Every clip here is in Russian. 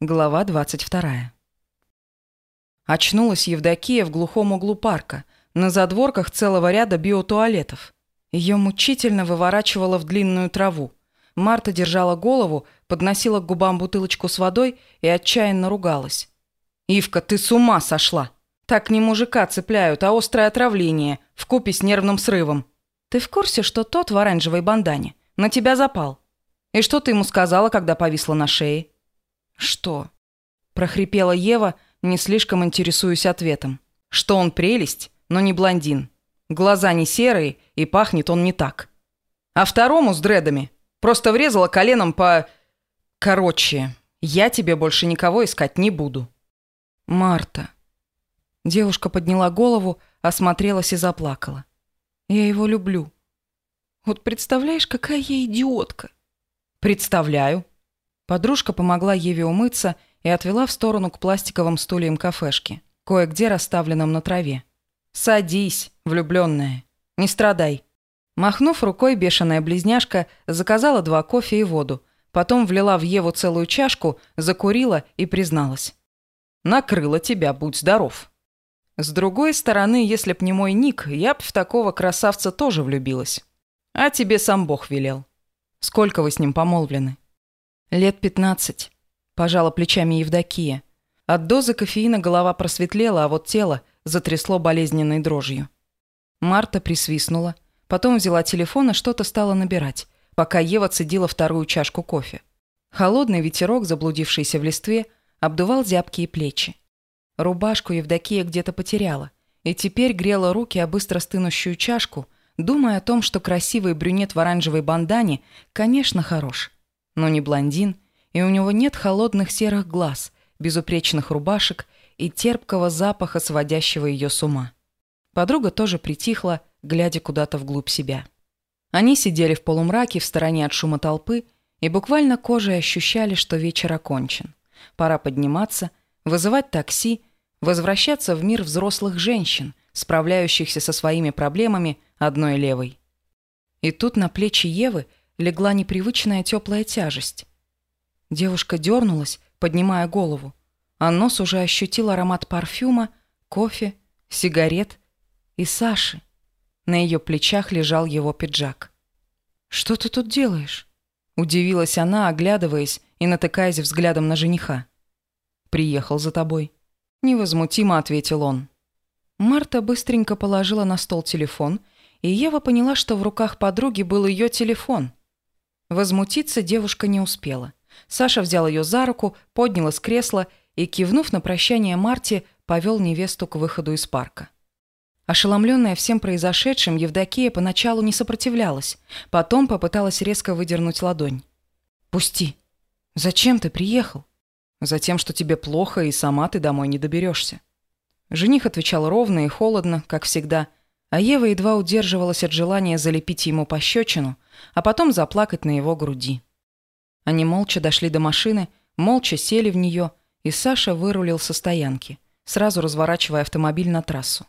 Глава 22. Очнулась Евдокия в глухом углу парка, на задворках целого ряда биотуалетов. Ее мучительно выворачивало в длинную траву. Марта держала голову, подносила к губам бутылочку с водой и отчаянно ругалась. «Ивка, ты с ума сошла! Так не мужика цепляют, а острое отравление, вкупе с нервным срывом. Ты в курсе, что тот в оранжевой бандане на тебя запал? И что ты ему сказала, когда повисла на шее?» «Что?» – прохрипела Ева, не слишком интересуясь ответом. «Что он прелесть, но не блондин. Глаза не серые, и пахнет он не так. А второму с дредами просто врезала коленом по... Короче, я тебе больше никого искать не буду». «Марта». Девушка подняла голову, осмотрелась и заплакала. «Я его люблю. Вот представляешь, какая я идиотка?» «Представляю», Подружка помогла Еве умыться и отвела в сторону к пластиковым стульям кафешки, кое-где расставленным на траве. «Садись, влюбленная. Не страдай». Махнув рукой, бешеная близняшка заказала два кофе и воду, потом влила в Еву целую чашку, закурила и призналась. «Накрыла тебя, будь здоров». С другой стороны, если б не мой ник, я б в такого красавца тоже влюбилась. А тебе сам Бог велел. Сколько вы с ним помолвлены? «Лет пятнадцать», – пожала плечами Евдокия. От дозы кофеина голова просветлела, а вот тело затрясло болезненной дрожью. Марта присвистнула, потом взяла телефон и что-то стала набирать, пока Ева цедила вторую чашку кофе. Холодный ветерок, заблудившийся в листве, обдувал зябкие плечи. Рубашку Евдокия где-то потеряла, и теперь грела руки о быстро стынущую чашку, думая о том, что красивый брюнет в оранжевой бандане, конечно, хорош – но не блондин, и у него нет холодных серых глаз, безупречных рубашек и терпкого запаха, сводящего ее с ума. Подруга тоже притихла, глядя куда-то вглубь себя. Они сидели в полумраке в стороне от шума толпы и буквально кожей ощущали, что вечер окончен. Пора подниматься, вызывать такси, возвращаться в мир взрослых женщин, справляющихся со своими проблемами одной левой. И тут на плечи Евы – легла непривычная теплая тяжесть. Девушка дернулась, поднимая голову, а нос уже ощутил аромат парфюма, кофе, сигарет и Саши. На ее плечах лежал его пиджак. «Что ты тут делаешь?» Удивилась она, оглядываясь и натыкаясь взглядом на жениха. «Приехал за тобой». Невозмутимо ответил он. Марта быстренько положила на стол телефон, и Ева поняла, что в руках подруги был ее телефон. Возмутиться девушка не успела. Саша взял ее за руку, поднял из кресла и, кивнув на прощание Марте, повел невесту к выходу из парка. Ошеломленная всем произошедшим, Евдокия поначалу не сопротивлялась, потом попыталась резко выдернуть ладонь. «Пусти! Зачем ты приехал?» «Затем, что тебе плохо, и сама ты домой не доберешься». Жених отвечал ровно и холодно, как всегда, а Ева едва удерживалась от желания залепить ему пощечину, а потом заплакать на его груди. Они молча дошли до машины, молча сели в нее, и Саша вырулил со стоянки, сразу разворачивая автомобиль на трассу.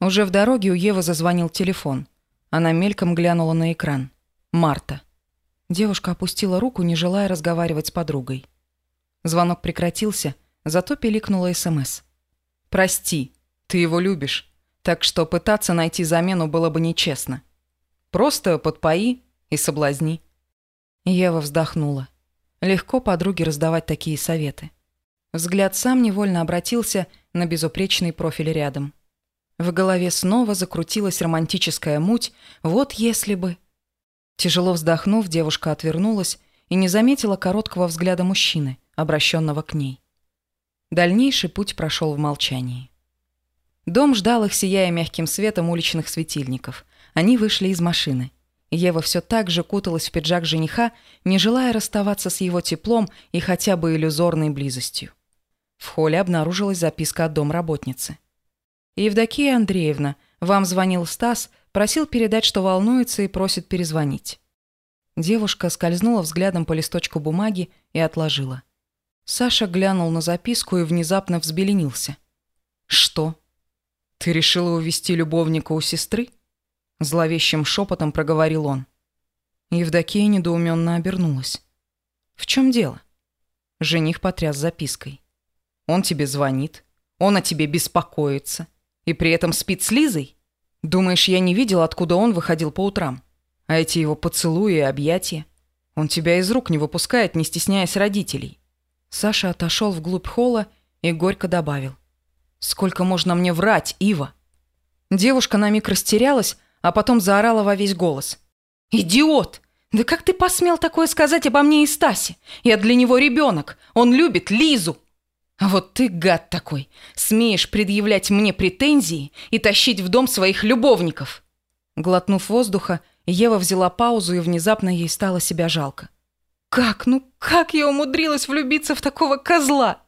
Уже в дороге у Евы зазвонил телефон. Она мельком глянула на экран. «Марта». Девушка опустила руку, не желая разговаривать с подругой. Звонок прекратился, зато пиликнула СМС. «Прости, ты его любишь. Так что пытаться найти замену было бы нечестно. Просто подпои и соблазни. Ева вздохнула. Легко подруге раздавать такие советы. Взгляд сам невольно обратился на безупречный профиль рядом. В голове снова закрутилась романтическая муть, вот если бы... Тяжело вздохнув, девушка отвернулась и не заметила короткого взгляда мужчины, обращенного к ней. Дальнейший путь прошел в молчании. Дом ждал их, сияя мягким светом уличных светильников. Они вышли из машины. Ева все так же куталась в пиджак жениха, не желая расставаться с его теплом и хотя бы иллюзорной близостью. В холле обнаружилась записка от домработницы. «Евдокия Андреевна, вам звонил Стас, просил передать, что волнуется и просит перезвонить». Девушка скользнула взглядом по листочку бумаги и отложила. Саша глянул на записку и внезапно взбеленился. «Что?» «Ты решила увести любовника у сестры?» Зловещим шепотом проговорил он. Евдокия недоуменно обернулась. «В чем дело?» Жених потряс запиской. Он тебе звонит, он о тебе беспокоится. И при этом спит с Лизой? Думаешь, я не видел, откуда он выходил по утрам? А эти его поцелуи и объятия? Он тебя из рук не выпускает, не стесняясь родителей. Саша отошел вглубь холла и горько добавил. «Сколько можно мне врать, Ива?» Девушка на миг растерялась, а потом заорала во весь голос. «Идиот! Да как ты посмел такое сказать обо мне и Стасе? Я для него ребенок. Он любит Лизу!» А вот ты, гад такой, смеешь предъявлять мне претензии и тащить в дом своих любовников. Глотнув воздуха, Ева взяла паузу, и внезапно ей стало себя жалко. «Как? Ну как я умудрилась влюбиться в такого козла?»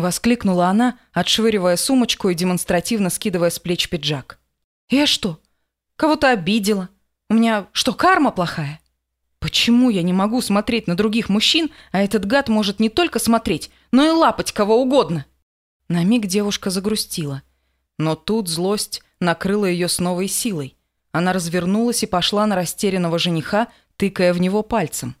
Воскликнула она, отшвыривая сумочку и демонстративно скидывая с плеч пиджак. «Я что, кого-то обидела? У меня что, карма плохая?» Почему я не могу смотреть на других мужчин, а этот гад может не только смотреть, но и лапать кого угодно? На миг девушка загрустила. Но тут злость накрыла ее с новой силой. Она развернулась и пошла на растерянного жениха, тыкая в него пальцем.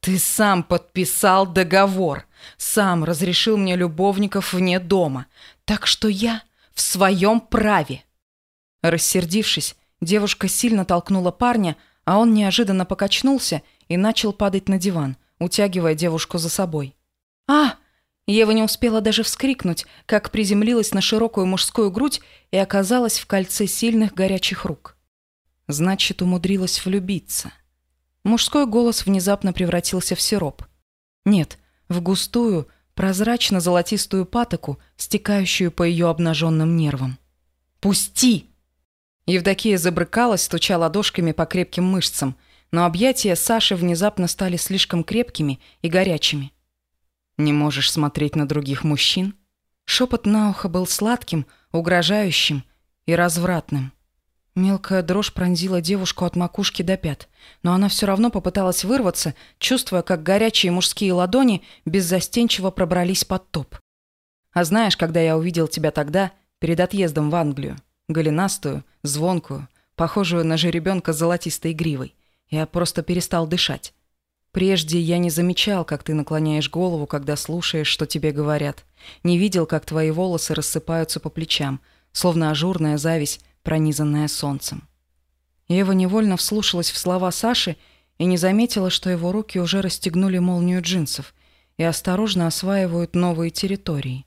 «Ты сам подписал договор, сам разрешил мне любовников вне дома, так что я в своем праве». Рассердившись, девушка сильно толкнула парня, а он неожиданно покачнулся и начал падать на диван, утягивая девушку за собой. «А!» Ева не успела даже вскрикнуть, как приземлилась на широкую мужскую грудь и оказалась в кольце сильных горячих рук. Значит, умудрилась влюбиться. Мужской голос внезапно превратился в сироп. Нет, в густую, прозрачно-золотистую патоку, стекающую по ее обнаженным нервам. «Пусти!» Евдокия забрыкалась, стуча ладошками по крепким мышцам, но объятия Саши внезапно стали слишком крепкими и горячими. «Не можешь смотреть на других мужчин?» Шепот на ухо был сладким, угрожающим и развратным. Мелкая дрожь пронзила девушку от макушки до пят, но она все равно попыталась вырваться, чувствуя, как горячие мужские ладони беззастенчиво пробрались под топ. «А знаешь, когда я увидел тебя тогда, перед отъездом в Англию?» голенастую, звонкую, похожую на жеребенка золотистой гривой. Я просто перестал дышать. Прежде я не замечал, как ты наклоняешь голову, когда слушаешь, что тебе говорят. Не видел, как твои волосы рассыпаются по плечам, словно ажурная зависть, пронизанная солнцем. Ева невольно вслушалась в слова Саши и не заметила, что его руки уже расстегнули молнию джинсов и осторожно осваивают новые территории.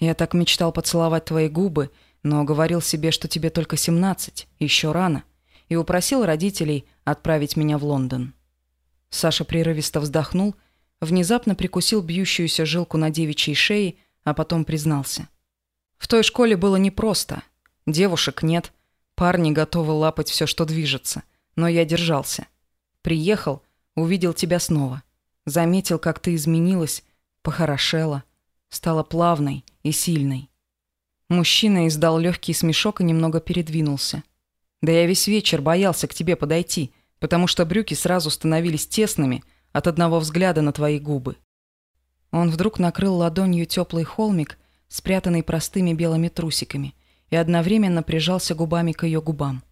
Я так мечтал поцеловать твои губы но говорил себе, что тебе только 17, еще рано, и упросил родителей отправить меня в Лондон. Саша прерывисто вздохнул, внезапно прикусил бьющуюся жилку на девичьей шее, а потом признался. В той школе было непросто. Девушек нет, парни готовы лапать все, что движется, но я держался. Приехал, увидел тебя снова. Заметил, как ты изменилась, похорошела, стала плавной и сильной. Мужчина издал легкий смешок и немного передвинулся. «Да я весь вечер боялся к тебе подойти, потому что брюки сразу становились тесными от одного взгляда на твои губы». Он вдруг накрыл ладонью теплый холмик, спрятанный простыми белыми трусиками, и одновременно прижался губами к ее губам.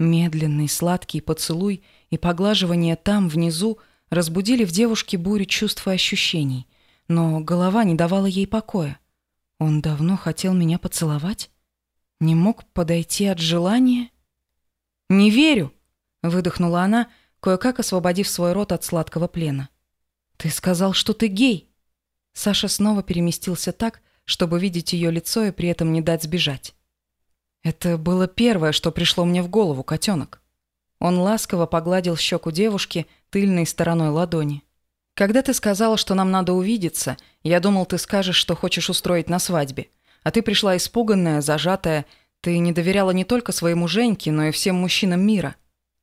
Медленный сладкий поцелуй и поглаживание там, внизу, разбудили в девушке бурю чувств и ощущений, но голова не давала ей покоя. Он давно хотел меня поцеловать? Не мог подойти от желания? «Не верю!» — выдохнула она, кое-как освободив свой рот от сладкого плена. «Ты сказал, что ты гей!» Саша снова переместился так, чтобы видеть ее лицо и при этом не дать сбежать. «Это было первое, что пришло мне в голову, котенок». Он ласково погладил щеку девушки тыльной стороной ладони. Когда ты сказала, что нам надо увидеться, я думал, ты скажешь, что хочешь устроить на свадьбе. А ты пришла испуганная, зажатая. Ты не доверяла не только своему Женьке, но и всем мужчинам мира.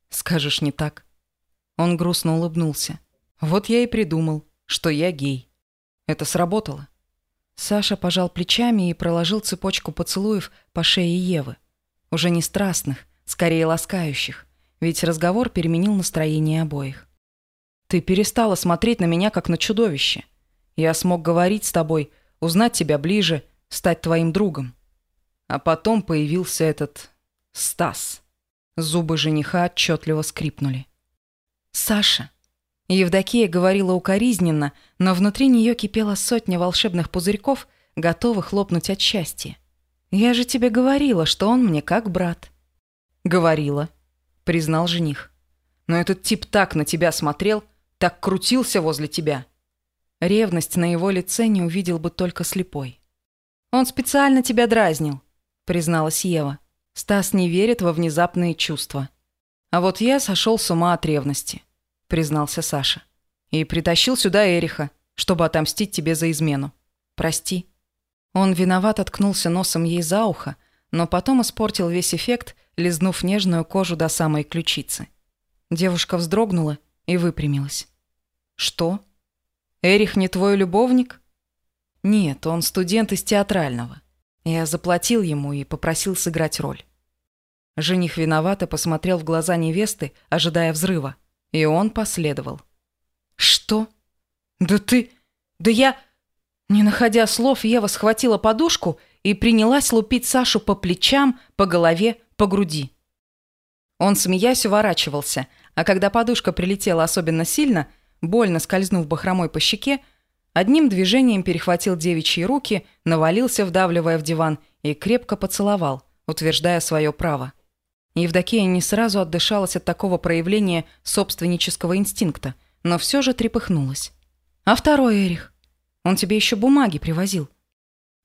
Скажешь не так. Он грустно улыбнулся. Вот я и придумал, что я гей. Это сработало. Саша пожал плечами и проложил цепочку поцелуев по шее Евы. Уже не страстных, скорее ласкающих, ведь разговор переменил настроение обоих. Ты перестала смотреть на меня, как на чудовище. Я смог говорить с тобой, узнать тебя ближе, стать твоим другом. А потом появился этот... Стас. Зубы жениха отчетливо скрипнули. «Саша!» Евдокия говорила укоризненно, но внутри нее кипела сотня волшебных пузырьков, готовых лопнуть от счастья. «Я же тебе говорила, что он мне как брат». «Говорила», — признал жених. «Но этот тип так на тебя смотрел, так крутился возле тебя». Ревность на его лице не увидел бы только слепой. «Он специально тебя дразнил», — призналась Ева. Стас не верит во внезапные чувства. «А вот я сошел с ума от ревности», — признался Саша. «И притащил сюда Эриха, чтобы отомстить тебе за измену. Прости». Он виноват откнулся носом ей за ухо, но потом испортил весь эффект, лизнув нежную кожу до самой ключицы. Девушка вздрогнула и выпрямилась. «Что? Эрих не твой любовник?» «Нет, он студент из театрального. Я заплатил ему и попросил сыграть роль». Жених виновато посмотрел в глаза невесты, ожидая взрыва, и он последовал. «Что? Да ты... Да я...» Не находя слов, Ева схватила подушку и принялась лупить Сашу по плечам, по голове, по груди. Он, смеясь, уворачивался, а когда подушка прилетела особенно сильно, больно скользнув бахромой по щеке, одним движением перехватил девичьи руки, навалился, вдавливая в диван, и крепко поцеловал, утверждая свое право. Евдокия не сразу отдышалась от такого проявления собственнического инстинкта, но все же трепыхнулась. «А второй Эрих? Он тебе еще бумаги привозил.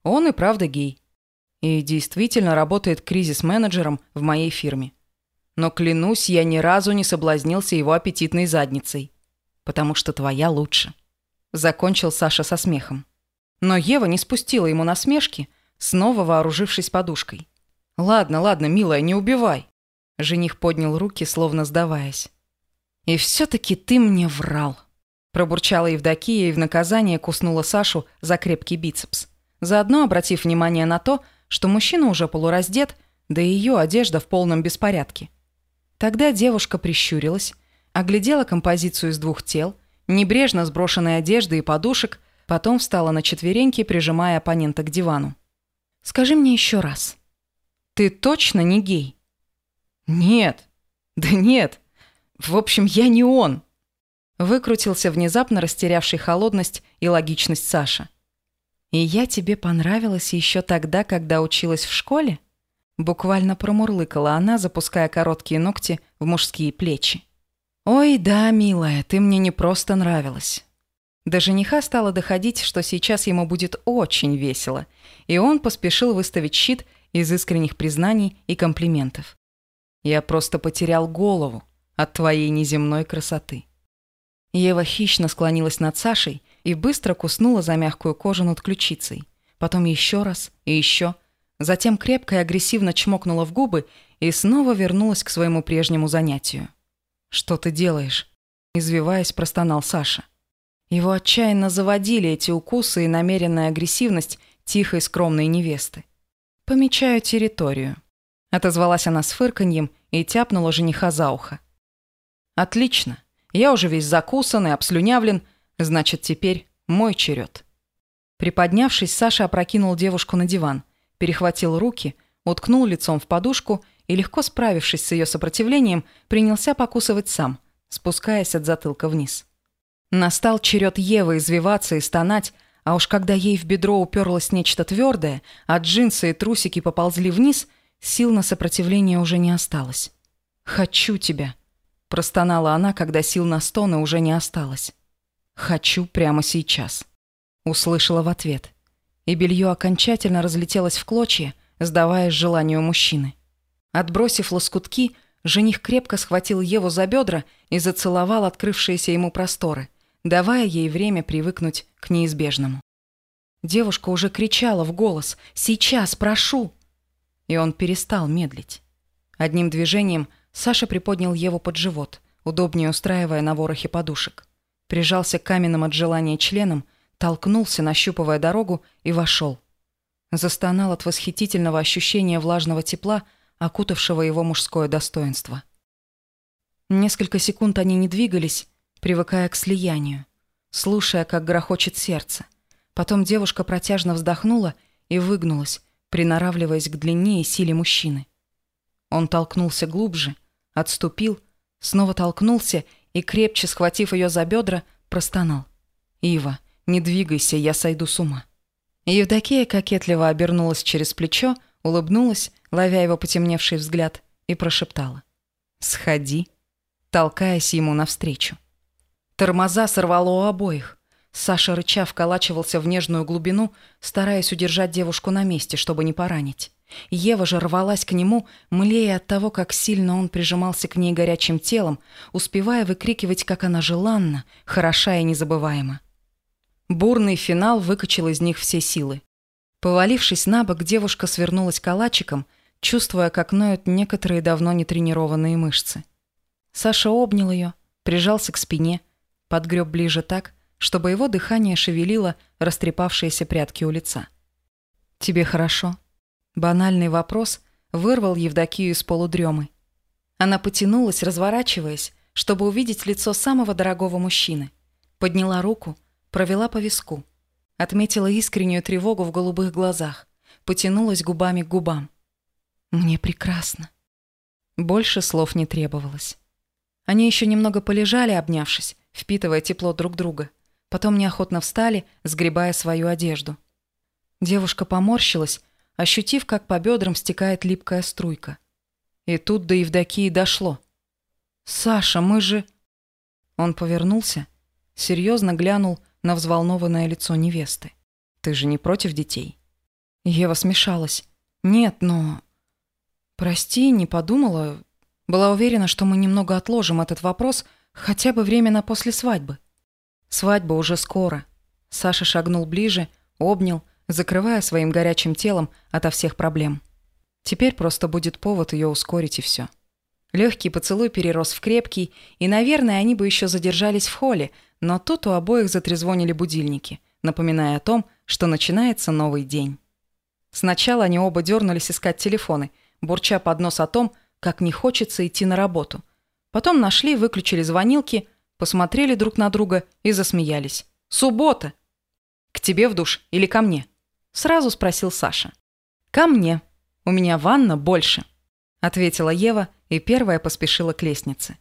Он и правда гей. И действительно работает кризис-менеджером в моей фирме. Но клянусь, я ни разу не соблазнился его аппетитной задницей. Потому что твоя лучше. Закончил Саша со смехом. Но Ева не спустила ему насмешки, снова вооружившись подушкой. «Ладно, ладно, милая, не убивай». Жених поднял руки, словно сдаваясь. «И все-таки ты мне врал». Пробурчала Евдокия и в наказание куснула Сашу за крепкий бицепс. Заодно обратив внимание на то, что мужчина уже полураздет, да и ее одежда в полном беспорядке. Тогда девушка прищурилась, оглядела композицию из двух тел, небрежно сброшенной одежды и подушек, потом встала на четвереньки, прижимая оппонента к дивану. «Скажи мне еще раз. Ты точно не гей?» «Нет. Да нет. В общем, я не он», Выкрутился внезапно растерявший холодность и логичность Саша. «И я тебе понравилась еще тогда, когда училась в школе?» Буквально промурлыкала она, запуская короткие ногти в мужские плечи. «Ой, да, милая, ты мне не просто нравилась». До жениха стало доходить, что сейчас ему будет очень весело, и он поспешил выставить щит из искренних признаний и комплиментов. «Я просто потерял голову от твоей неземной красоты». Ева хищно склонилась над Сашей и быстро куснула за мягкую кожу над ключицей. Потом еще раз и еще. Затем крепко и агрессивно чмокнула в губы и снова вернулась к своему прежнему занятию. «Что ты делаешь?» Извиваясь, простонал Саша. Его отчаянно заводили эти укусы и намеренная агрессивность тихой скромной невесты. «Помечаю территорию», — отозвалась она с фырканьем и тяпнула жениха за ухо. «Отлично. Я уже весь закусан и обслюнявлен, значит, теперь мой черед. Приподнявшись, Саша опрокинул девушку на диван, перехватил руки, уткнул лицом в подушку и, легко справившись с ее сопротивлением, принялся покусывать сам, спускаясь от затылка вниз. Настал черед Евы извиваться и стонать, а уж когда ей в бедро уперлось нечто твердое, а джинсы и трусики поползли вниз, сил на сопротивление уже не осталось. «Хочу тебя», Простонала она, когда сил на стоны уже не осталось. «Хочу прямо сейчас», — услышала в ответ. И белье окончательно разлетелось в клочья, сдаваясь желанию мужчины. Отбросив лоскутки, жених крепко схватил Еву за бедра и зацеловал открывшиеся ему просторы, давая ей время привыкнуть к неизбежному. Девушка уже кричала в голос «Сейчас, прошу!» И он перестал медлить. Одним движением Саша приподнял Еву под живот, удобнее устраивая на ворохе подушек. Прижался к каменным от желания членам, толкнулся, нащупывая дорогу, и вошел. Застонал от восхитительного ощущения влажного тепла, окутавшего его мужское достоинство. Несколько секунд они не двигались, привыкая к слиянию, слушая, как грохочет сердце. Потом девушка протяжно вздохнула и выгнулась, приноравливаясь к длине и силе мужчины. Он толкнулся глубже — Отступил, снова толкнулся, и, крепче схватив ее за бедра, простонал. «Ива, не двигайся, я сойду с ума». Евдокия кокетливо обернулась через плечо, улыбнулась, ловя его потемневший взгляд, и прошептала. «Сходи», толкаясь ему навстречу. Тормоза сорвало у обоих. Саша рыча вколачивался в нежную глубину, стараясь удержать девушку на месте, чтобы не поранить. Ева же рвалась к нему, млея от того, как сильно он прижимался к ней горячим телом, успевая выкрикивать, как она желанна, хороша и незабываема. Бурный финал выкачал из них все силы. Повалившись на бок, девушка свернулась калачиком, чувствуя, как ноют некоторые давно не тренированные мышцы. Саша обнял ее, прижался к спине, подгреб ближе так, чтобы его дыхание шевелило растрепавшиеся прядки у лица. «Тебе хорошо?» Банальный вопрос вырвал Евдокию из полудремы. Она потянулась, разворачиваясь, чтобы увидеть лицо самого дорогого мужчины. Подняла руку, провела по виску. Отметила искреннюю тревогу в голубых глазах. Потянулась губами к губам. «Мне прекрасно». Больше слов не требовалось. Они еще немного полежали, обнявшись, впитывая тепло друг друга. Потом неохотно встали, сгребая свою одежду. Девушка поморщилась, ощутив, как по бедрам стекает липкая струйка. И тут до Евдокии дошло. «Саша, мы же...» Он повернулся, серьезно глянул на взволнованное лицо невесты. «Ты же не против детей?» Ева смешалась. «Нет, но...» «Прости, не подумала. Была уверена, что мы немного отложим этот вопрос хотя бы временно после свадьбы». «Свадьба уже скоро». Саша шагнул ближе, обнял, закрывая своим горячим телом ото всех проблем. Теперь просто будет повод ее ускорить и все. Легкий поцелуй перерос в крепкий, и, наверное, они бы еще задержались в холле, но тут у обоих затрезвонили будильники, напоминая о том, что начинается новый день. Сначала они оба дернулись искать телефоны, бурча под нос о том, как не хочется идти на работу. Потом нашли, выключили звонилки, посмотрели друг на друга и засмеялись. «Суббота! К тебе в душ или ко мне?» Сразу спросил Саша. «Ко мне. У меня ванна больше», — ответила Ева и первая поспешила к лестнице.